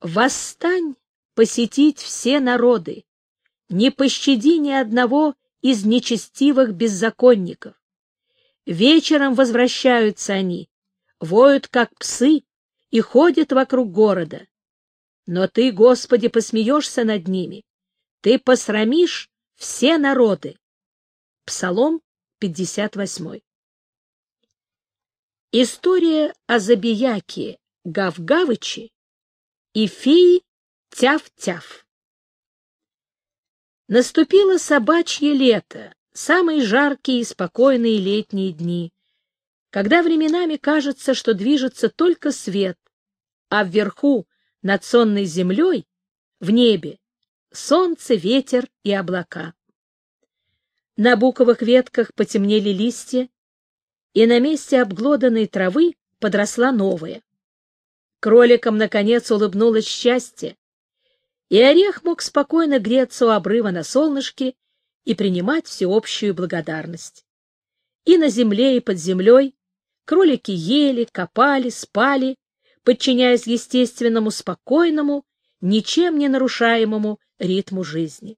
Восстань посетить все народы, не пощади ни одного из нечестивых беззаконников. Вечером возвращаются они, воют, как псы, и ходят вокруг города. Но ты, Господи, посмеешься над ними, ты посрамишь все народы. Псалом 58. История о Забияке Гавгавыче и феи Тяв-Тяв. Наступило собачье лето, самые жаркие и спокойные летние дни, когда временами кажется, что движется только свет, а вверху, над сонной землей, в небе, солнце, ветер и облака. На буковых ветках потемнели листья, и на месте обглоданной травы подросла новая. Кроликам, наконец, улыбнулось счастье, и орех мог спокойно греться у обрыва на солнышке и принимать всеобщую благодарность. И на земле, и под землей кролики ели, копали, спали, подчиняясь естественному, спокойному, ничем не нарушаемому ритму жизни.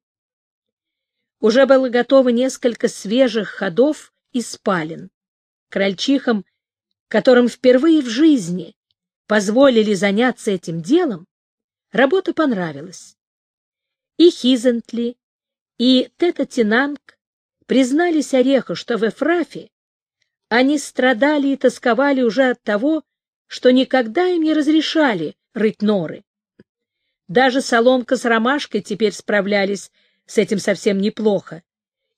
Уже было готово несколько свежих ходов и спален. Крольчихам, которым впервые в жизни позволили заняться этим делом, работа понравилась. И Хизентли, и Тета Тинанг признались Ореху, что в Эфрафе они страдали и тосковали уже от того, что никогда им не разрешали рыть норы. Даже соломка с ромашкой теперь справлялись с этим совсем неплохо,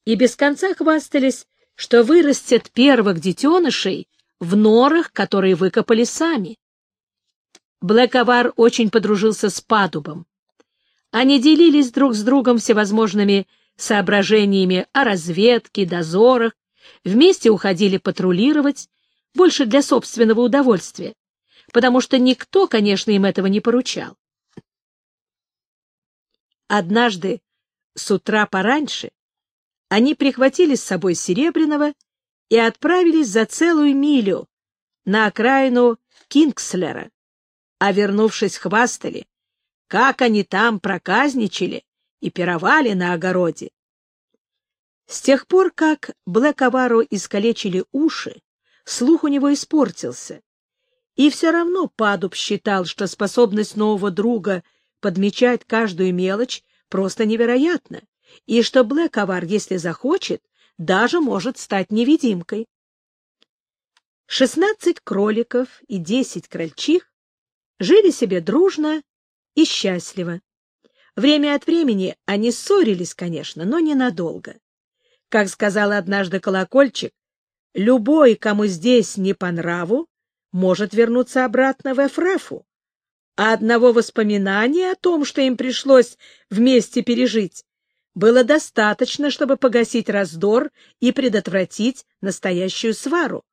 и без конца хвастались, что вырастет первых детенышей в норах, которые выкопали сами. Блэковар очень подружился с Падубом. Они делились друг с другом всевозможными соображениями о разведке, дозорах, вместе уходили патрулировать, больше для собственного удовольствия, потому что никто, конечно, им этого не поручал. Однажды с утра пораньше они прихватили с собой Серебряного и отправились за целую милю на окраину Кингслера, а вернувшись, хвастали, как они там проказничали и пировали на огороде. С тех пор, как Блэковару искалечили уши, слух у него испортился, и все равно Падуб считал, что способность нового друга подмечать каждую мелочь просто невероятна, и что Блэковар, если захочет, даже может стать невидимкой. Шестнадцать кроликов и десять крольчих жили себе дружно и счастливо. Время от времени они ссорились, конечно, но ненадолго. Как сказал однажды колокольчик, любой, кому здесь не по нраву, может вернуться обратно в Эфрафу, а одного воспоминания о том, что им пришлось вместе пережить, было достаточно, чтобы погасить раздор и предотвратить настоящую свару.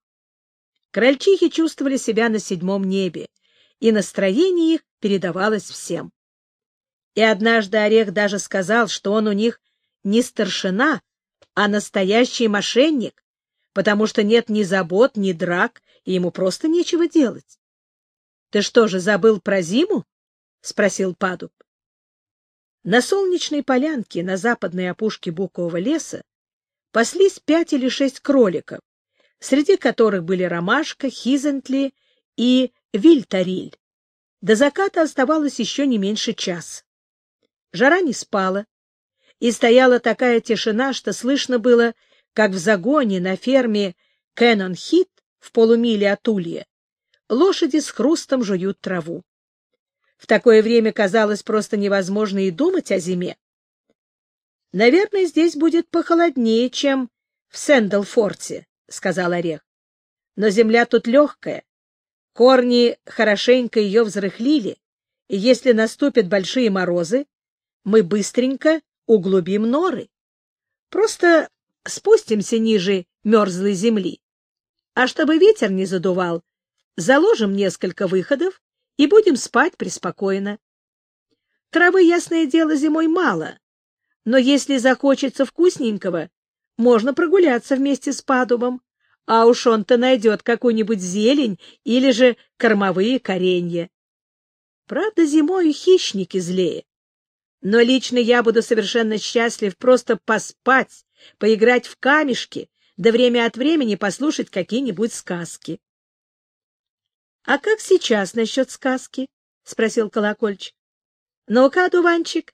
Крольчихи чувствовали себя на седьмом небе, и настроение их передавалось всем. И однажды Орех даже сказал, что он у них не старшина, а настоящий мошенник, потому что нет ни забот, ни драк, и ему просто нечего делать. — Ты что же, забыл про зиму? — спросил Падуб. На солнечной полянке на западной опушке букового леса паслись пять или шесть кроликов, среди которых были ромашка, хизентли и вильтариль. До заката оставалось еще не меньше часа. Жара не спала, и стояла такая тишина, что слышно было, как в загоне на ферме Кэнон-Хит в полумиле от Улья лошади с хрустом жуют траву. В такое время казалось просто невозможно и думать о зиме. — Наверное, здесь будет похолоднее, чем в Сэндлфорте, — сказал Орех. — Но земля тут легкая. Корни хорошенько ее взрыхлили, и если наступят большие морозы, мы быстренько углубим норы. Просто спустимся ниже мерзлой земли. А чтобы ветер не задувал, заложим несколько выходов и будем спать преспокойно. Травы, ясное дело, зимой мало, но если захочется вкусненького, можно прогуляться вместе с падубом, а уж он-то найдет какую-нибудь зелень или же кормовые коренья. Правда, зимою хищники злее. Но лично я буду совершенно счастлив просто поспать, поиграть в камешки, да время от времени послушать какие-нибудь сказки. — А как сейчас насчет сказки? — спросил колокольчик. — Ну-ка, одуванчик,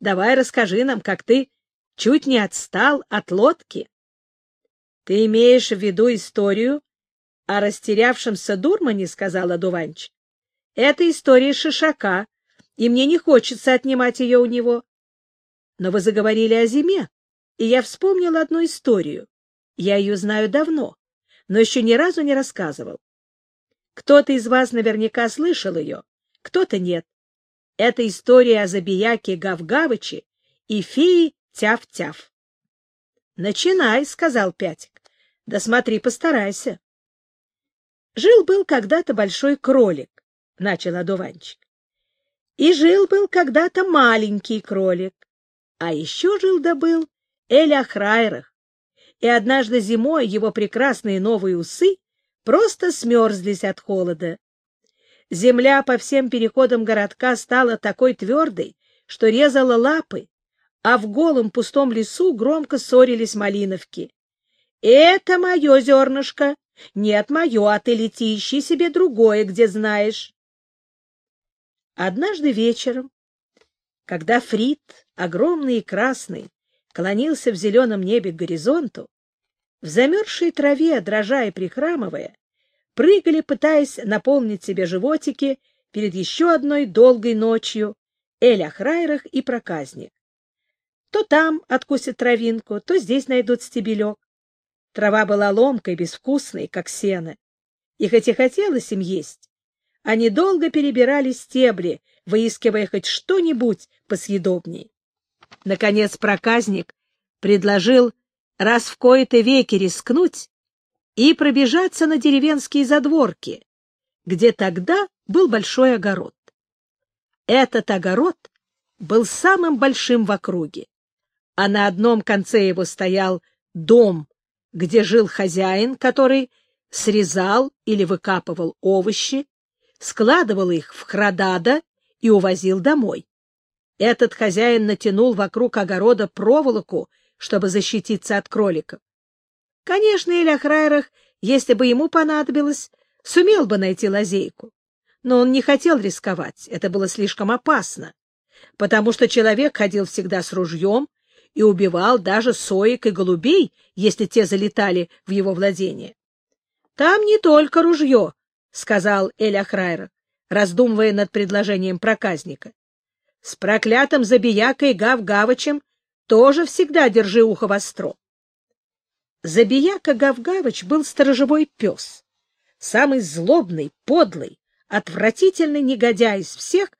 давай расскажи нам, как ты чуть не отстал от лодки. — Ты имеешь в виду историю о растерявшемся дурмане, — сказал одуванчик. — Это история Шишака, и мне не хочется отнимать ее у него. Но вы заговорили о зиме, и я вспомнил одну историю. Я ее знаю давно, но еще ни разу не рассказывал. Кто-то из вас наверняка слышал ее, кто-то нет. Это история о забияке Гавгавыче и фее Тяв-Тяв. — Начинай, — сказал Пятик. — Да смотри, постарайся. Жил-был когда-то большой кролик, — начал одуванчик. И жил-был когда-то маленький кролик. А еще жил-да был Эля Храйрах. И однажды зимой его прекрасные новые усы просто смерзлись от холода. Земля по всем переходам городка стала такой твердой, что резала лапы, а в голом пустом лесу громко ссорились малиновки. «Это мое зернышко! Нет, мое, а ты лети, ищи себе другое, где знаешь!» Однажды вечером, когда Фрид, огромный и красный, клонился в зеленом небе к горизонту, в замерзшей траве, дрожа и прихрамывая, прыгали, пытаясь наполнить себе животики перед еще одной долгой ночью Эля Храйрах и проказник. То там откусят травинку, то здесь найдут стебелек. Трава была ломкой, безвкусной, как сено. И хоть и хотелось им есть, они долго перебирали стебли, выискивая хоть что-нибудь посъедобней. Наконец проказник предложил раз в кои-то веки рискнуть и пробежаться на деревенские задворки, где тогда был большой огород. Этот огород был самым большим в округе, а на одном конце его стоял дом, где жил хозяин, который срезал или выкапывал овощи, складывал их в храдада и увозил домой. Этот хозяин натянул вокруг огорода проволоку, чтобы защититься от кроликов. Конечно, Иляхрайрах, если бы ему понадобилось, сумел бы найти лазейку. Но он не хотел рисковать, это было слишком опасно, потому что человек ходил всегда с ружьем и убивал даже соек и голубей, если те залетали в его владение. Там не только ружье, — сказал Эля Храйра, раздумывая над предложением проказника. — С проклятым забиякой Гав-Гавычем тоже всегда держи ухо востро. Забияка Гав-Гавыч был сторожевой пес, самый злобный, подлый, отвратительный негодяй из всех,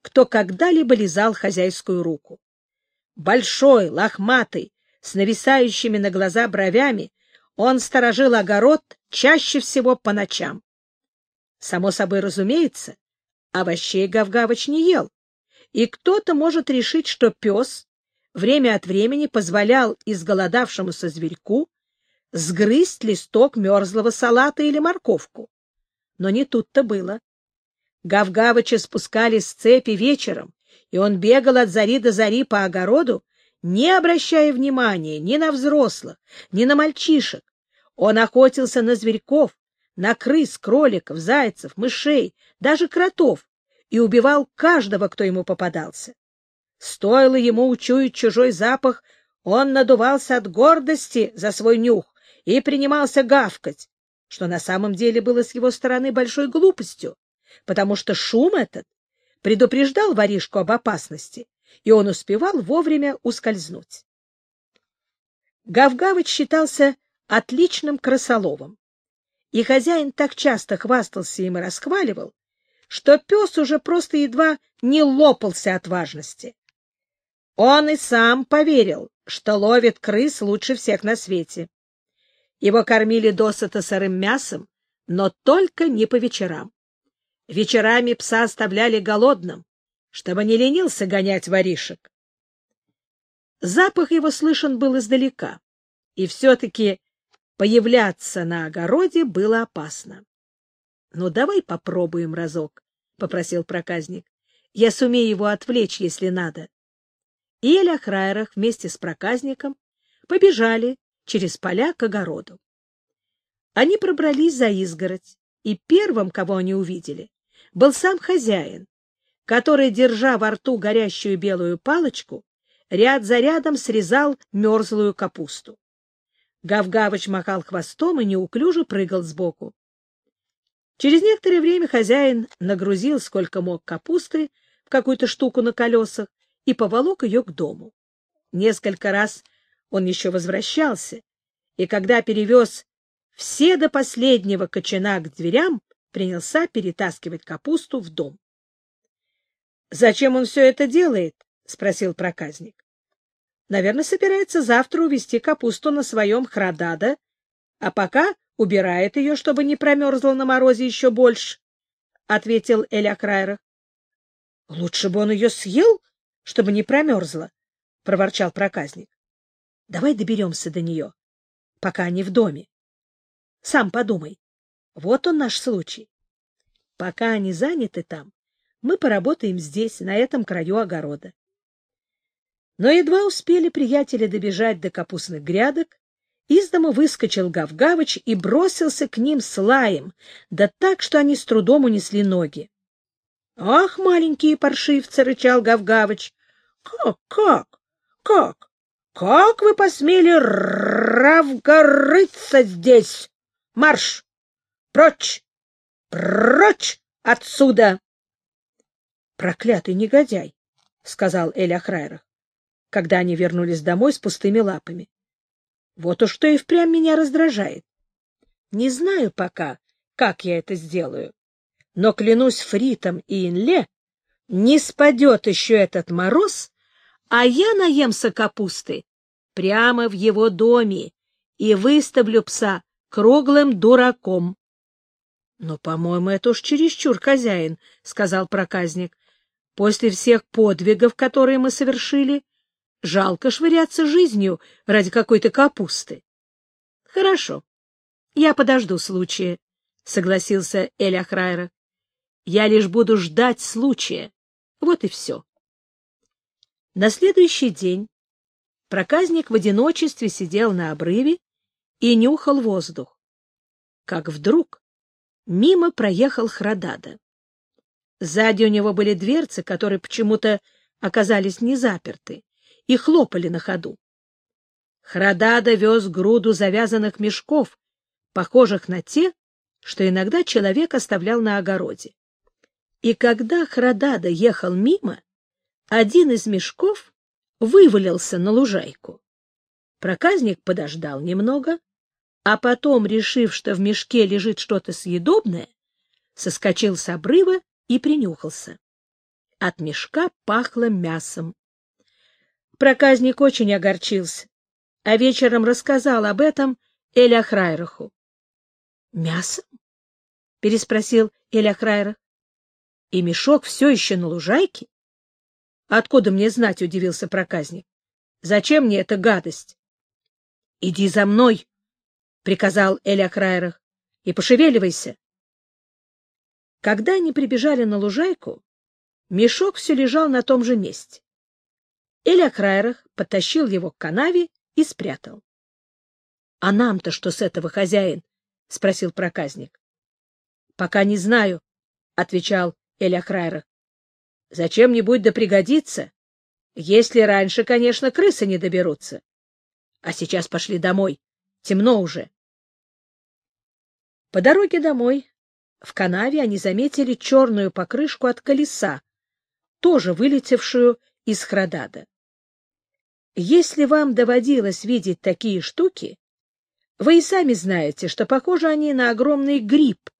кто когда-либо лизал хозяйскую руку. Большой, лохматый, с нависающими на глаза бровями, он сторожил огород чаще всего по ночам. Само собой разумеется, овощей Гавгавыч не ел, и кто-то может решить, что пес время от времени позволял изголодавшемуся зверьку сгрызть листок мерзлого салата или морковку. Но не тут-то было. Гавгавыча спускали с цепи вечером, и он бегал от зари до зари по огороду, не обращая внимания ни на взрослых, ни на мальчишек. Он охотился на зверьков, на крыс, кроликов, зайцев, мышей, даже кротов, и убивал каждого, кто ему попадался. Стоило ему учуять чужой запах, он надувался от гордости за свой нюх и принимался гавкать, что на самом деле было с его стороны большой глупостью, потому что шум этот предупреждал воришку об опасности, и он успевал вовремя ускользнуть. Гавгавыч считался отличным крысоловом и хозяин так часто хвастался им и расхваливал, что пес уже просто едва не лопался от важности. Он и сам поверил, что ловит крыс лучше всех на свете. Его кормили досыта сырым мясом, но только не по вечерам. Вечерами пса оставляли голодным, чтобы не ленился гонять воришек. Запах его слышен был издалека, и все-таки Появляться на огороде было опасно. — Ну, давай попробуем разок, — попросил проказник. Я сумею его отвлечь, если надо. И Эля Храйрах вместе с проказником побежали через поля к огороду. Они пробрались за изгородь, и первым, кого они увидели, был сам хозяин, который, держа во рту горящую белую палочку, ряд за рядом срезал мерзлую капусту. Гавгавыч махал хвостом и неуклюже прыгал сбоку. Через некоторое время хозяин нагрузил сколько мог капусты в какую-то штуку на колесах и поволок ее к дому. Несколько раз он еще возвращался, и когда перевез все до последнего кочана к дверям, принялся перетаскивать капусту в дом. — Зачем он все это делает? — спросил проказник. — Наверное, собирается завтра увезти капусту на своем храдада, а пока убирает ее, чтобы не промерзла на морозе еще больше, — ответил Эля Крайра. — Лучше бы он ее съел, чтобы не промерзла, — проворчал проказник. — Давай доберемся до нее, пока они в доме. Сам подумай. Вот он наш случай. Пока они заняты там, мы поработаем здесь, на этом краю огорода. Но едва успели приятели добежать до капустных грядок, из дома выскочил Гавгавыч и бросился к ним с лаем, да так, что они с трудом унесли ноги. — Ах, маленькие паршивцы! — рычал Гавгавыч. — Как, как, как, как вы посмели равгорыться здесь? Марш! Прочь! Прочь отсюда! — Проклятый негодяй! — сказал Эля Храйрах, когда они вернулись домой с пустыми лапами. — Вот уж что и впрямь меня раздражает. Не знаю пока, как я это сделаю, но, клянусь Фритом и Инле, не спадет еще этот мороз, а я наемся капусты прямо в его доме и выставлю пса круглым дураком. — Но, по-моему, это уж чересчур, хозяин, — сказал проказник. — После всех подвигов, которые мы совершили, жалко швыряться жизнью ради какой-то капусты. — Хорошо, я подожду случая, — согласился Эля Храйра. — Я лишь буду ждать случая. Вот и все. На следующий день проказник в одиночестве сидел на обрыве и нюхал воздух. Как вдруг мимо проехал Храдада. Сзади у него были дверцы, которые почему-то оказались не заперты, и хлопали на ходу. Храдада вез груду завязанных мешков, похожих на те, что иногда человек оставлял на огороде. И когда Храдада ехал мимо, один из мешков вывалился на лужайку. Проказник подождал немного, а потом, решив, что в мешке лежит что-то съедобное, соскочил с обрыва и принюхался. От мешка пахло мясом. Проказник очень огорчился, а вечером рассказал об этом Эля Храйраху. — Мясом? — переспросил Эля Храйрах. — И мешок все еще на лужайке? — Откуда мне знать? — удивился проказник. — Зачем мне эта гадость? — Иди за мной! Приказал Эля Крайрах, — и пошевеливайся. Когда они прибежали на лужайку, мешок все лежал на том же месте. Эля Крайрах подтащил его к канаве и спрятал. — А нам-то что с этого, хозяин? — спросил проказник. — Пока не знаю, — отвечал Эля Крайрах. — Зачем-нибудь да пригодится, если раньше, конечно, крысы не доберутся. А сейчас пошли домой. Темно уже. По дороге домой в канаве они заметили черную покрышку от колеса, тоже вылетевшую из Храдада. Если вам доводилось видеть такие штуки, вы и сами знаете, что похожи они на огромный гриб,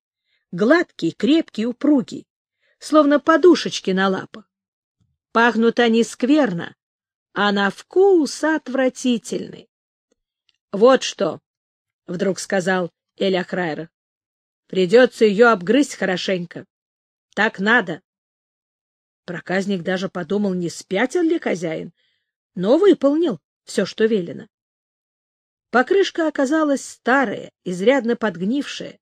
гладкий, крепкий, упругий, словно подушечки на лапах. Пахнут они скверно, а на вкус отвратительный. — Вот что, — вдруг сказал Эля Храйра, Придется ее обгрызть хорошенько. Так надо. Проказник даже подумал, не спятил ли хозяин, но выполнил все, что велено. Покрышка оказалась старая, изрядно подгнившая,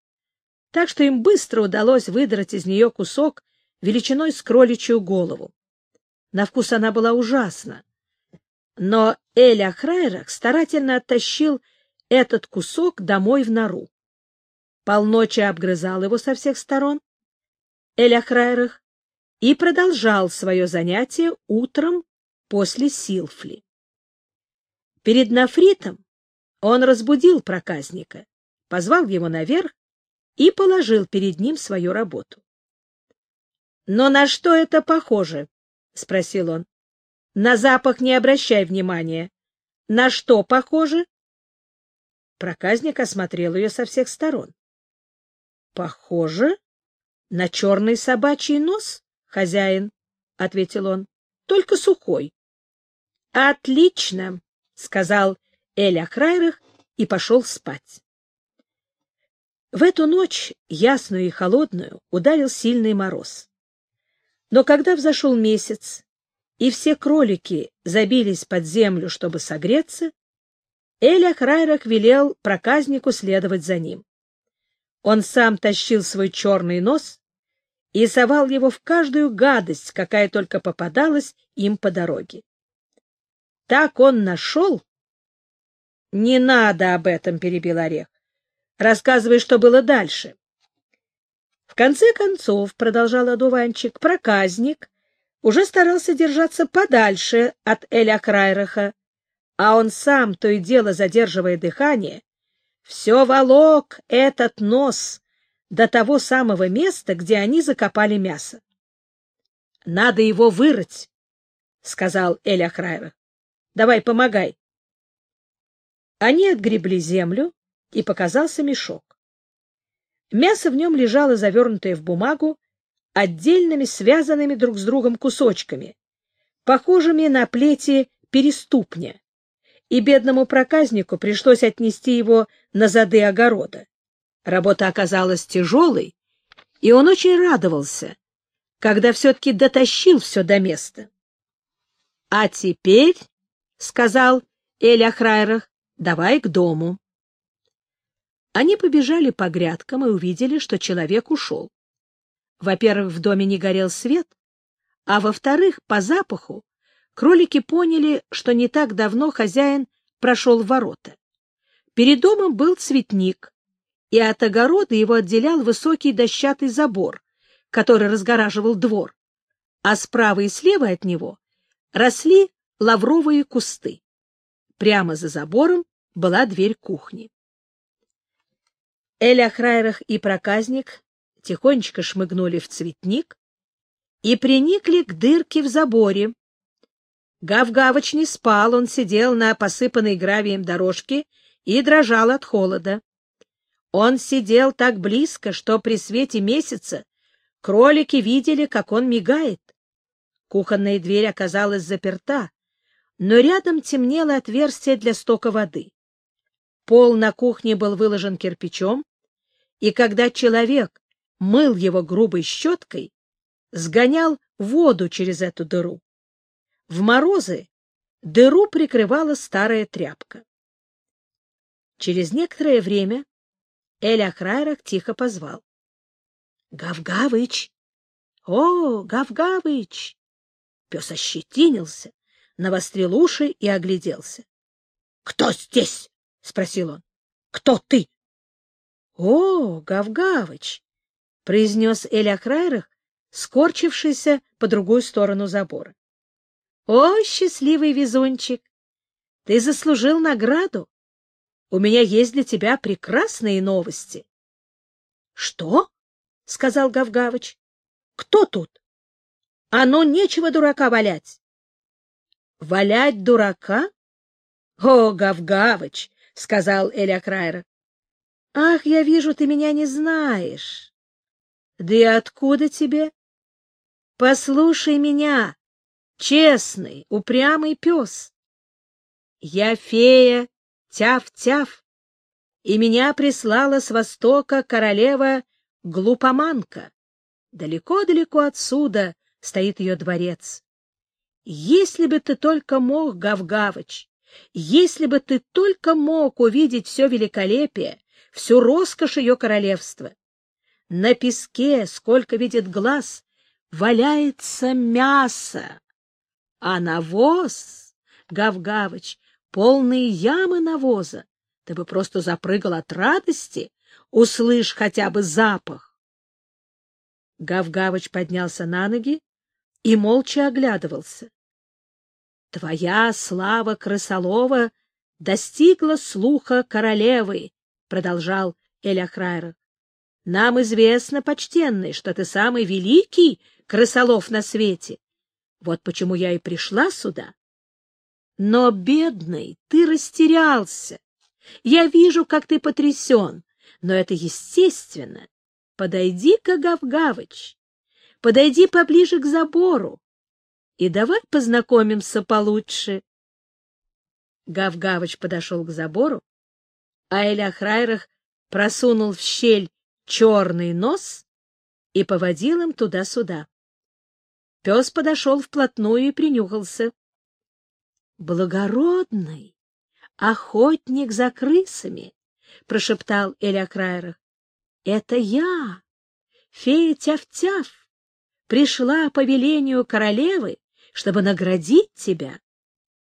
так что им быстро удалось выдрать из нее кусок величиной с кроличью голову. На вкус она была ужасна. Но Эля Храйрах старательно оттащил этот кусок домой в нору. Полночи обгрызал его со всех сторон. Эля Храйрах и продолжал свое занятие утром после Силфли. Перед Нафритом он разбудил проказника, позвал его наверх и положил перед ним свою работу. — Но на что это похоже? — спросил он. — На запах не обращай внимания. На что похоже? Проказник осмотрел ее со всех сторон. — Похоже на черный собачий нос, хозяин, — ответил он, — только сухой. — Отлично, — сказал Эля Крайрах и пошел спать. В эту ночь, ясную и холодную, ударил сильный мороз. Но когда взошел месяц, и все кролики забились под землю, чтобы согреться, Эля Храйрах велел проказнику следовать за ним. Он сам тащил свой черный нос и совал его в каждую гадость, какая только попадалась им по дороге. Так он нашел... — Не надо об этом, — перебил Орех. — Рассказывай, что было дальше. В конце концов, — продолжал одуванчик, — проказник уже старался держаться подальше от Эля Крайраха, а он сам, то и дело задерживая дыхание, все волок этот нос до того самого места, где они закопали мясо. — Надо его вырыть, — сказал Эля Крайрах. — Давай, помогай. Они отгребли землю, и показался мешок. Мясо в нем лежало завернутое в бумагу отдельными связанными друг с другом кусочками, похожими на плети переступня, и бедному проказнику пришлось отнести его на зады огорода. Работа оказалась тяжелой, и он очень радовался, когда все-таки дотащил все до места. — А теперь, — сказал Эля Храйрах, — давай к дому. Они побежали по грядкам и увидели, что человек ушел. Во-первых, в доме не горел свет, а во-вторых, по запаху кролики поняли, что не так давно хозяин прошел ворота. Перед домом был цветник, и от огорода его отделял высокий дощатый забор, который разгораживал двор, а справа и слева от него росли лавровые кусты. Прямо за забором была дверь кухни. Эля Храйрах и проказник тихонечко шмыгнули в цветник и приникли к дырке в заборе. Гав-гавыч не спал, он сидел на посыпанной гравием дорожке и дрожал от холода. Он сидел так близко, что при свете месяца кролики видели, как он мигает. Кухонная дверь оказалась заперта, но рядом темнело отверстие для стока воды. Пол на кухне был выложен кирпичом, и когда человек мыл его грубой щеткой, сгонял воду через эту дыру. В морозы дыру прикрывала старая тряпка. Через некоторое время Эля Храйрах тихо позвал. — Гавгавыч! О, Гавгавыч! Пес ощетинился, навострил уши и огляделся. — Кто здесь? — спросил он. — Кто ты? — О, Гавгавыч! — произнес Эля Крайрах, скорчившийся по другую сторону забора. — О, счастливый везунчик! Ты заслужил награду. У меня есть для тебя прекрасные новости. — Что? — сказал Гавгавыч. — Кто тут? — А ну, нечего дурака валять. — Валять дурака? — О, Гавгавыч! — сказал Эля Крайрах. Ах, я вижу, ты меня не знаешь. Да и откуда тебе? Послушай меня, честный, упрямый пес. Я фея Тяв-Тяв, и меня прислала с востока королева Глупоманка. Далеко-далеко отсюда стоит ее дворец. Если бы ты только мог, Гавгавыч, если бы ты только мог увидеть все великолепие, всю роскошь ее королевства. На песке, сколько видит глаз, валяется мясо, а навоз, Гав-Гавыч, полные ямы навоза. Ты бы просто запрыгал от радости, услышь хотя бы запах. Гав-Гавыч поднялся на ноги и молча оглядывался. Твоя слава крысолова достигла слуха королевы, — продолжал Эляхрайрах. — Нам известно, почтенный, что ты самый великий крысолов на свете. Вот почему я и пришла сюда. Но, бедный, ты растерялся. Я вижу, как ты потрясен, но это естественно. Подойди-ка, Гавгавыч, подойди поближе к забору и давай познакомимся получше. Гав-Гавыч подошел к забору, а Эля-Храйрах просунул в щель черный нос и поводил им туда-сюда. Пес подошел вплотную и принюхался. — Благородный охотник за крысами, — прошептал Эля Крайрах. — Это я, фея Тяв-Тяв, пришла по велению королевы, чтобы наградить тебя.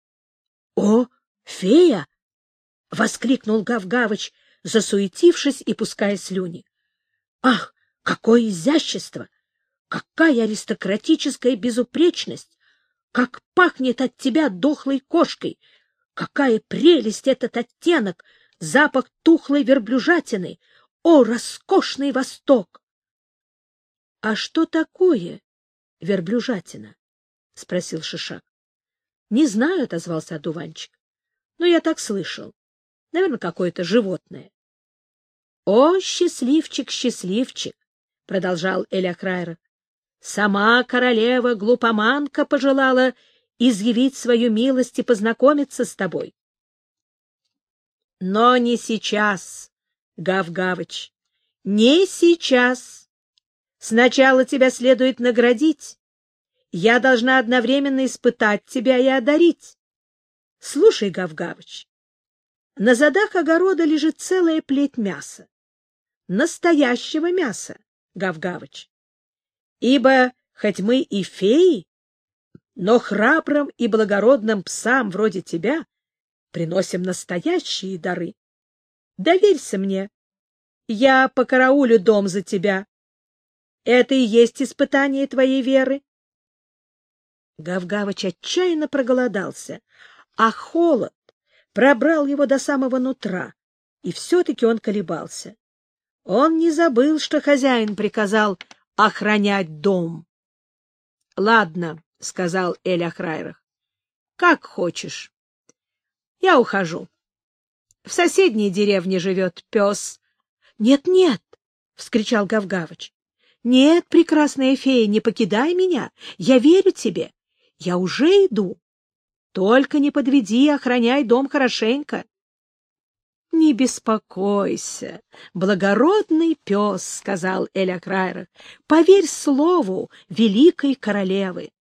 — О, фея! — воскликнул Гав-Гавыч, засуетившись и пуская слюни. — Ах, какое изящество! Какая аристократическая безупречность! Как пахнет от тебя дохлой кошкой! Какая прелесть этот оттенок! Запах тухлой верблюжатины! О, роскошный Восток! — А что такое верблюжатина? — спросил Шишак. — Не знаю, — отозвался одуванчик. — Но я так слышал. Наверное, какое-то животное. — О, счастливчик, счастливчик! — продолжал Эля Крайра. Сама королева-глупоманка пожелала изъявить свою милость и познакомиться с тобой. Но не сейчас, Гав-Гавыч, не сейчас. Сначала тебя следует наградить. Я должна одновременно испытать тебя и одарить. Слушай, Гав-Гавыч, на задах огорода лежит целая плеть мяса. Настоящего мяса, Гав-Гавыч. Ибо, хоть мы и феи, но храбрым и благородным псам вроде тебя приносим настоящие дары. Доверься мне. Я покараулю дом за тебя. Это и есть испытание твоей веры. Гавгавыч отчаянно проголодался, а холод пробрал его до самого нутра, и все-таки он колебался. Он не забыл, что хозяин приказал охранять дом. — Ладно, — сказал Эль Ахрайрах, — как хочешь. Я ухожу. В соседней деревне живет пес. Нет, — Нет-нет, — вскричал Гавгавыч. — Нет, прекрасная фея, не покидай меня. Я верю тебе. Я уже иду. Только не подведи, охраняй дом хорошенько. — Не беспокойся, благородный пес, — сказал Эля Крайра. — Поверь слову великой королевы.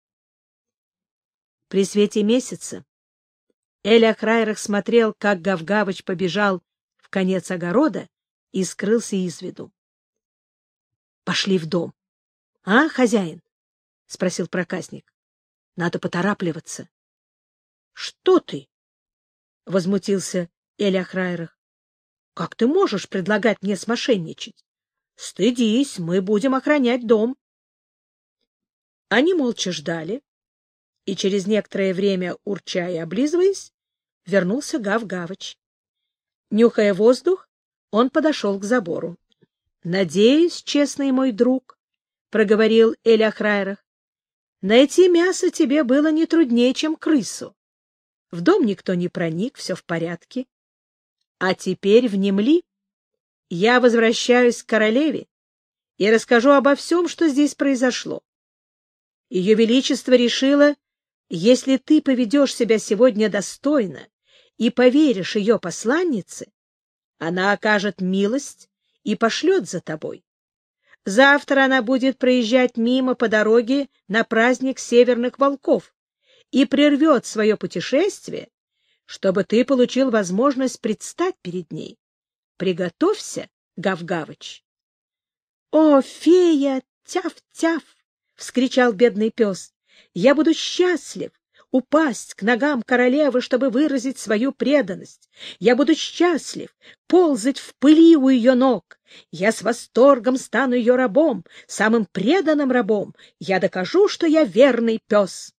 При свете месяца Эля Крайрах смотрел, как Гавгавыч побежал в конец огорода и скрылся из виду. — Пошли в дом. — А, хозяин? — спросил проказник. — Надо поторапливаться. — Что ты? — возмутился Эля Храйрах. — Как ты можешь предлагать мне смошенничать? Стыдись, мы будем охранять дом. Они молча ждали, и через некоторое время, урча и облизываясь, вернулся Гав-Гавыч. Нюхая воздух, он подошел к забору. — Надеюсь, честный мой друг, — проговорил Эля Храйрах, — найти мясо тебе было не труднее, чем крысу. В дом никто не проник, все в порядке. А теперь внемли. Я возвращаюсь к королеве и расскажу обо всем, что здесь произошло. Ее Величество решило, если ты поведешь себя сегодня достойно и поверишь ее посланнице, она окажет милость и пошлет за тобой. Завтра она будет проезжать мимо по дороге на праздник северных волков и прервет свое путешествие чтобы ты получил возможность предстать перед ней. Приготовься, Гавгавыч. — О, фея, тяв-тяв! — вскричал бедный пес. — Я буду счастлив упасть к ногам королевы, чтобы выразить свою преданность. Я буду счастлив ползать в пыли у ее ног. Я с восторгом стану ее рабом, самым преданным рабом. Я докажу, что я верный пес.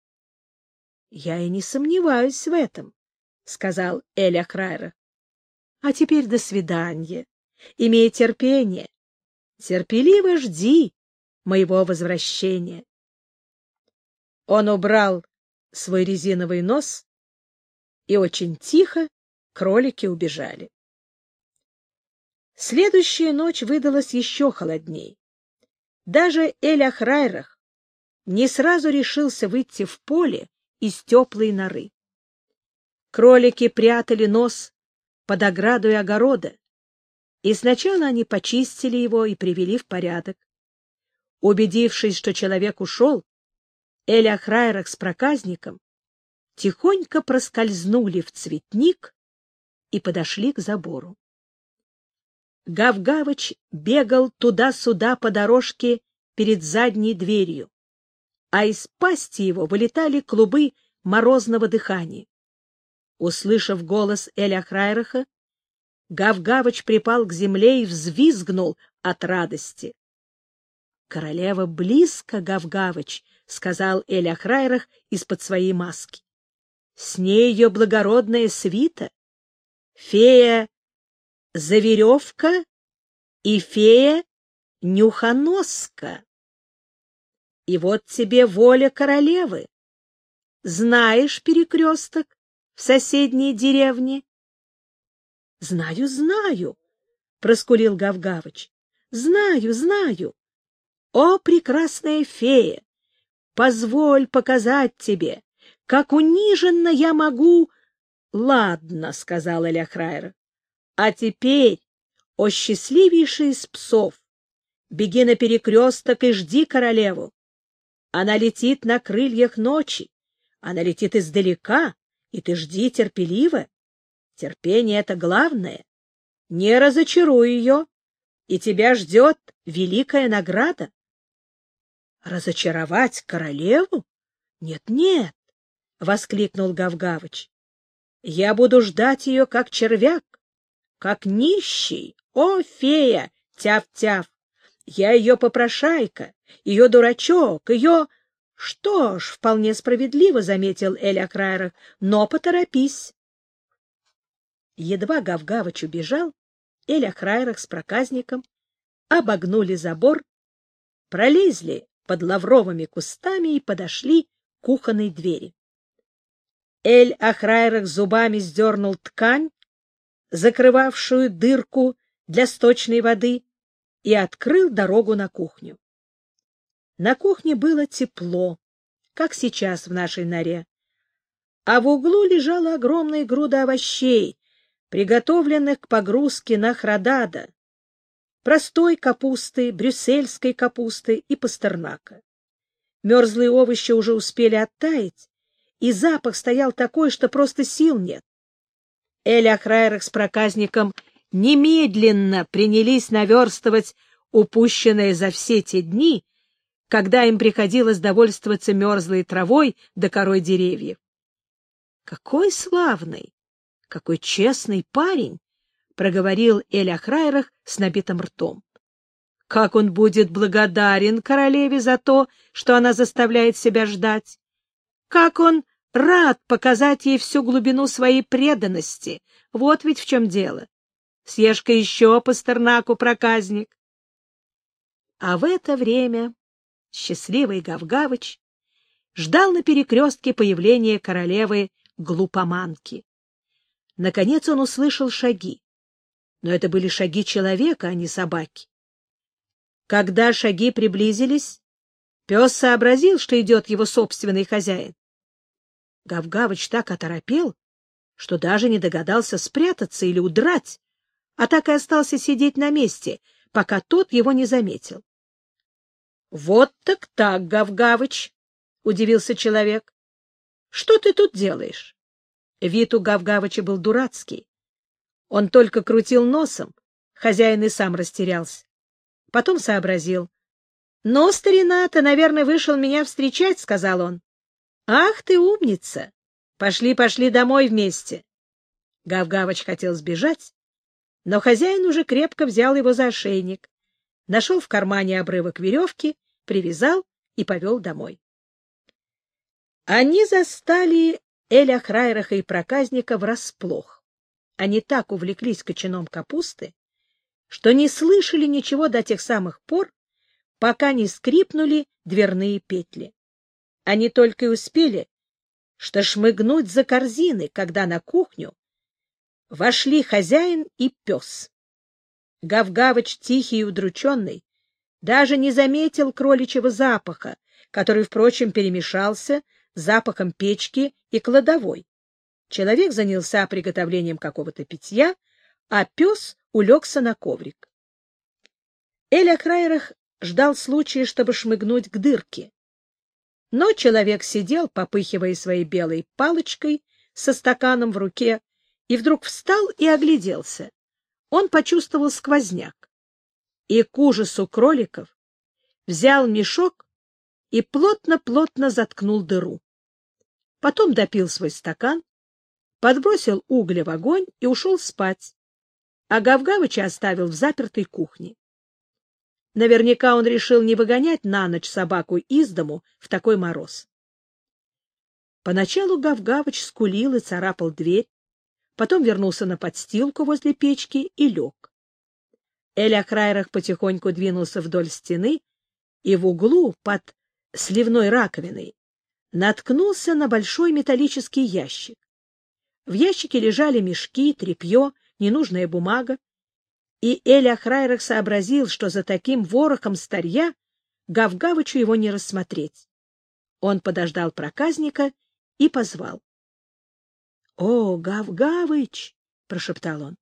— Я и не сомневаюсь в этом, — сказал Эля Крайра. — А теперь до свидания. Имей терпение. Терпеливо жди моего возвращения. Он убрал свой резиновый нос, и очень тихо кролики убежали. Следующая ночь выдалась еще холодней. Даже Эля Храйрах не сразу решился выйти в поле из теплой норы. Кролики прятали нос под оградой огорода, и сначала они почистили его и привели в порядок. Убедившись, что человек ушел, Эля Храйрах с проказником тихонько проскользнули в цветник и подошли к забору. Гавгавыч бегал туда-сюда по дорожке перед задней дверью, а из пасти его вылетали клубы морозного дыхания. Услышав голос Эля Храйраха, Гавгавыч припал к земле и взвизгнул от радости. — Королева близко, Гавгавыч, — сказал Эля Храйрах из-под своей маски. — С ней ее благородная свита. Фея Заверевка и фея Нюхоноска. И вот тебе воля королевы. Знаешь перекресток в соседней деревне? — Знаю, знаю, — проскулил Гавгавыч. — Знаю, знаю. О, прекрасная фея! Позволь показать тебе, как униженно я могу... — Ладно, — сказала Эляхрайра. А теперь, о счастливейший из псов, беги на перекресток и жди королеву. Она летит на крыльях ночи, она летит издалека, и ты жди терпеливо. Терпение — это главное. Не разочаруй ее, и тебя ждет великая награда. Разочаровать королеву? Нет-нет, — воскликнул Гавгавыч. Я буду ждать ее, как червяк, как нищий. О, фея, тяв-тяв! Я ее попрошайка, ее дурачок, ее... Что ж, вполне справедливо, — заметил Эль Акрайрах, — но поторопись. Едва Гавгавыч убежал, Эль Акрайрах с проказником обогнули забор, пролезли под лавровыми кустами и подошли к кухонной двери. Эль Ахрайрах зубами сдернул ткань, закрывавшую дырку для сточной воды, и открыл дорогу на кухню. На кухне было тепло, как сейчас в нашей норе, а в углу лежала огромная груда овощей, приготовленных к погрузке на храдада, простой капусты, брюссельской капусты и пастернака. Мерзлые овощи уже успели оттаять, и запах стоял такой, что просто сил нет. Эля Храйрах с проказником немедленно принялись наверстывать упущенное за все те дни, когда им приходилось довольствоваться мерзлой травой да корой деревьев. «Какой славный, какой честный парень!» — проговорил Эль Ахрайрах с набитым ртом. «Как он будет благодарен королеве за то, что она заставляет себя ждать! Как он рад показать ей всю глубину своей преданности. Вот ведь в чем дело. Съешь-ка еще пастернаку, проказник. А в это время счастливый Гавгавыч ждал на перекрестке появления королевы Глупоманки. Наконец он услышал шаги. Но это были шаги человека, а не собаки. Когда шаги приблизились, пес сообразил, что идет его собственный хозяин. Гавгавыч так оторопел, что даже не догадался спрятаться или удрать, а так и остался сидеть на месте, пока тот его не заметил. — Вот так так, Гавгавыч! — удивился человек. — Что ты тут делаешь? Вид у Гавгавыча был дурацкий. Он только крутил носом, хозяин и сам растерялся. Потом сообразил. «Ну, старина, ты, наверное, вышел меня встречать», — сказал он. «Ах ты умница! Пошли, пошли домой вместе». Гав-Гавыч хотел сбежать, но хозяин уже крепко взял его за ошейник, нашел в кармане обрывок веревки, привязал и повел домой. Они застали Эля Храйраха и проказника врасплох. Они так увлеклись кочаном капусты, что не слышали ничего до тех самых пор, пока не скрипнули дверные петли. Они только и успели, что шмыгнуть за корзины, когда на кухню вошли хозяин и пес. Гавгавыч, тихий и удрученный, даже не заметил кроличьего запаха, который, впрочем, перемешался с запахом печки и кладовой. Человек занялся приготовлением какого-то питья, а пес улегся на коврик. Эля Крайрах ждал случая, чтобы шмыгнуть к дырке. Но человек сидел, попыхивая своей белой палочкой со стаканом в руке, и вдруг встал и огляделся. Он почувствовал сквозняк. И к ужасу кроликов взял мешок и плотно-плотно заткнул дыру. Потом допил свой стакан, подбросил угля в огонь и ушел спать, а Гавгавыча оставил в запертой кухне. Наверняка он решил не выгонять на ночь собаку из дому в такой мороз. Поначалу Гавгавыч скулил и царапал дверь, потом вернулся на подстилку возле печки и лег. Эля Крайрах потихоньку двинулся вдоль стены и в углу под сливной раковиной наткнулся на большой металлический ящик. В ящике лежали мешки, тряпье, ненужная бумага, и Эля Храйрах сообразил, что за таким ворохом старья Гавгавычу его не рассмотреть. Он подождал проказника и позвал. — О, Гавгавыч! — прошептал он.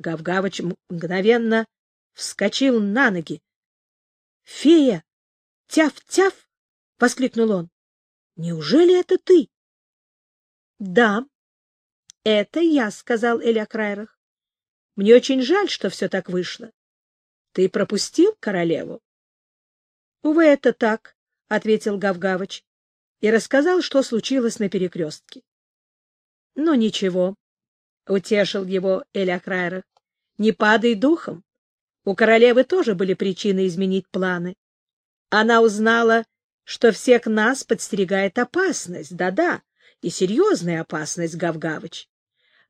Гавгавыч мгновенно вскочил на ноги. — Фея! Тяф-тяф! — воскликнул он. — Неужели это ты? — Да, это я, — сказал Эля Крайрах. Мне очень жаль, что все так вышло. Ты пропустил королеву? — Увы, это так, — ответил Гавгавыч и рассказал, что случилось на перекрестке. — Ну, ничего, — утешил его Элякрайрах. — Не падай духом. У королевы тоже были причины изменить планы. Она узнала, что всех нас подстерегает опасность, да-да, и серьезная опасность, Гавгавыч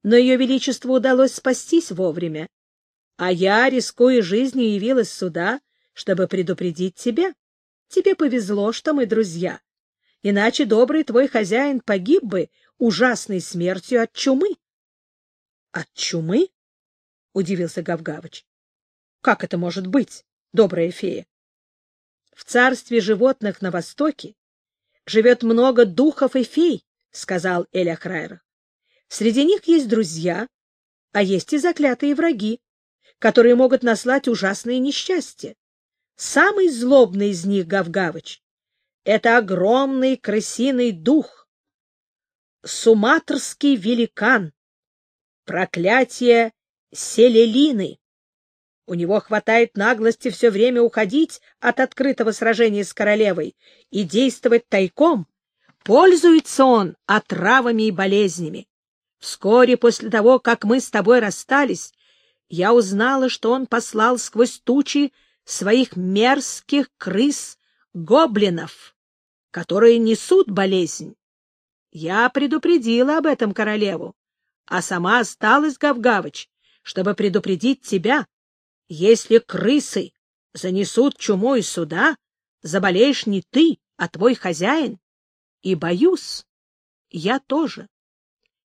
но ее величеству удалось спастись вовремя. А я, рискуя жизнью, явилась сюда, чтобы предупредить тебя. Тебе повезло, что мы друзья. Иначе добрый твой хозяин погиб бы ужасной смертью от чумы. — От чумы? — удивился Гавгавыч. — Как это может быть, добрая фея? В царстве животных на Востоке живет много духов и фей, — сказал Эля Храйрах. Среди них есть друзья, а есть и заклятые враги, которые могут наслать ужасные несчастья. Самый злобный из них, Гавгавыч, это огромный крысиный дух, суматрский великан, проклятие Селелины. У него хватает наглости все время уходить от открытого сражения с королевой и действовать тайком. Пользуется он отравами и болезнями. Вскоре после того, как мы с тобой расстались, я узнала, что он послал сквозь тучи своих мерзких крыс-гоблинов, которые несут болезнь. Я предупредила об этом королеву, а сама осталась, Гавгавыч, чтобы предупредить тебя. Если крысы занесут чуму и суда, заболеешь не ты, а твой хозяин. И боюсь, я тоже.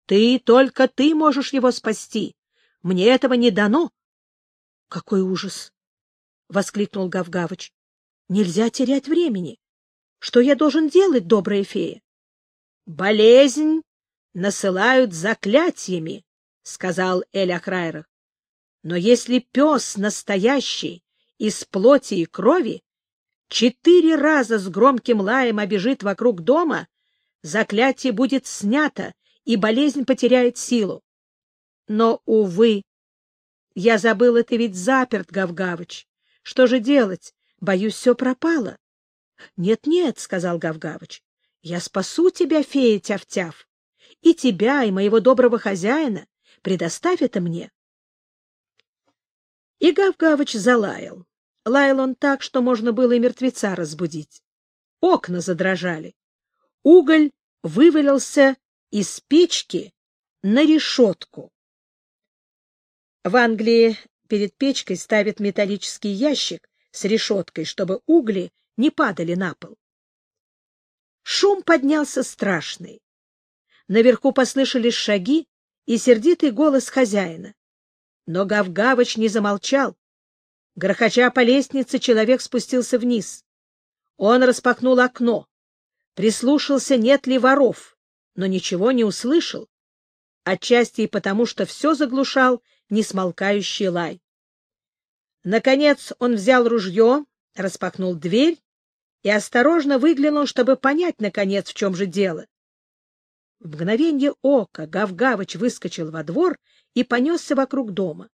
Ты, только ты можешь его спасти. Мне этого не дано. — Какой ужас! — воскликнул Гавгавыч. — Нельзя терять времени. Что я должен делать, добрая фея? — Болезнь насылают заклятиями, — сказал Эля Крайрах. Но если пес настоящий, из плоти и крови, четыре раза с громким лаем обежит вокруг дома, заклятие будет снято, и болезнь потеряет силу. Но, увы, я забыл, ты ведь заперт, Гавгавыч. Что же делать? Боюсь, все пропало. «Нет, — Нет-нет, — сказал Гавгавыч, — я спасу тебя, фея Тяв-Тяв, и тебя, и моего доброго хозяина. Предоставь это мне. И Гавгавыч залаял. Лаял он так, что можно было и мертвеца разбудить. Окна задрожали. Уголь вывалился из печки на решетку. В Англии перед печкой ставят металлический ящик с решеткой, чтобы угли не падали на пол. Шум поднялся страшный. Наверху послышались шаги и сердитый голос хозяина. Но Гавгавыч не замолчал. Грохоча по лестнице, человек спустился вниз. Он распахнул окно, прислушался, нет ли воров, но ничего не услышал, отчасти и потому, что все заглушал несмолкающий лай. Наконец он взял ружье, распахнул дверь и осторожно выглянул, чтобы понять, наконец, в чем же дело. В мгновение ока Гавгавыч выскочил во двор и понесся вокруг дома.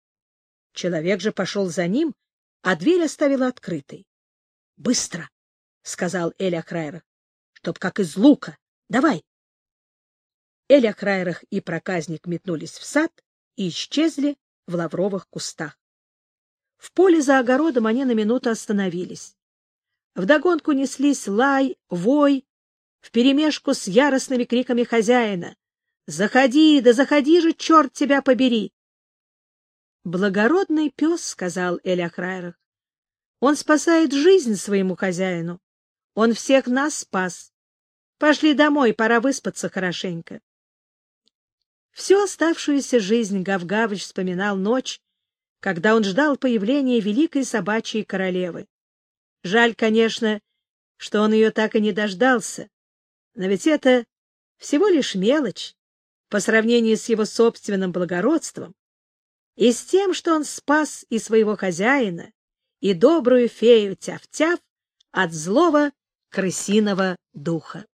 Человек же пошел за ним, а дверь оставила открытой. — Быстро! — сказал Эля Крайрах. — Чтоб как из лука. Давай! Эля Крайрах и проказник метнулись в сад и исчезли в лавровых кустах. В поле за огородом они на минуту остановились. Вдогонку неслись лай, вой, вперемешку с яростными криками хозяина. «Заходи, да заходи же, черт тебя побери!» «Благородный пес», — сказал Эля Храйрах. «Он спасает жизнь своему хозяину. Он всех нас спас. Пошли домой, пора выспаться хорошенько». Всю оставшуюся жизнь Гавгавыч вспоминал ночь, когда он ждал появления великой собачьей королевы. Жаль, конечно, что он ее так и не дождался, но ведь это всего лишь мелочь по сравнению с его собственным благородством и с тем, что он спас и своего хозяина, и добрую фею Тяв-Тяв от злого крысиного духа.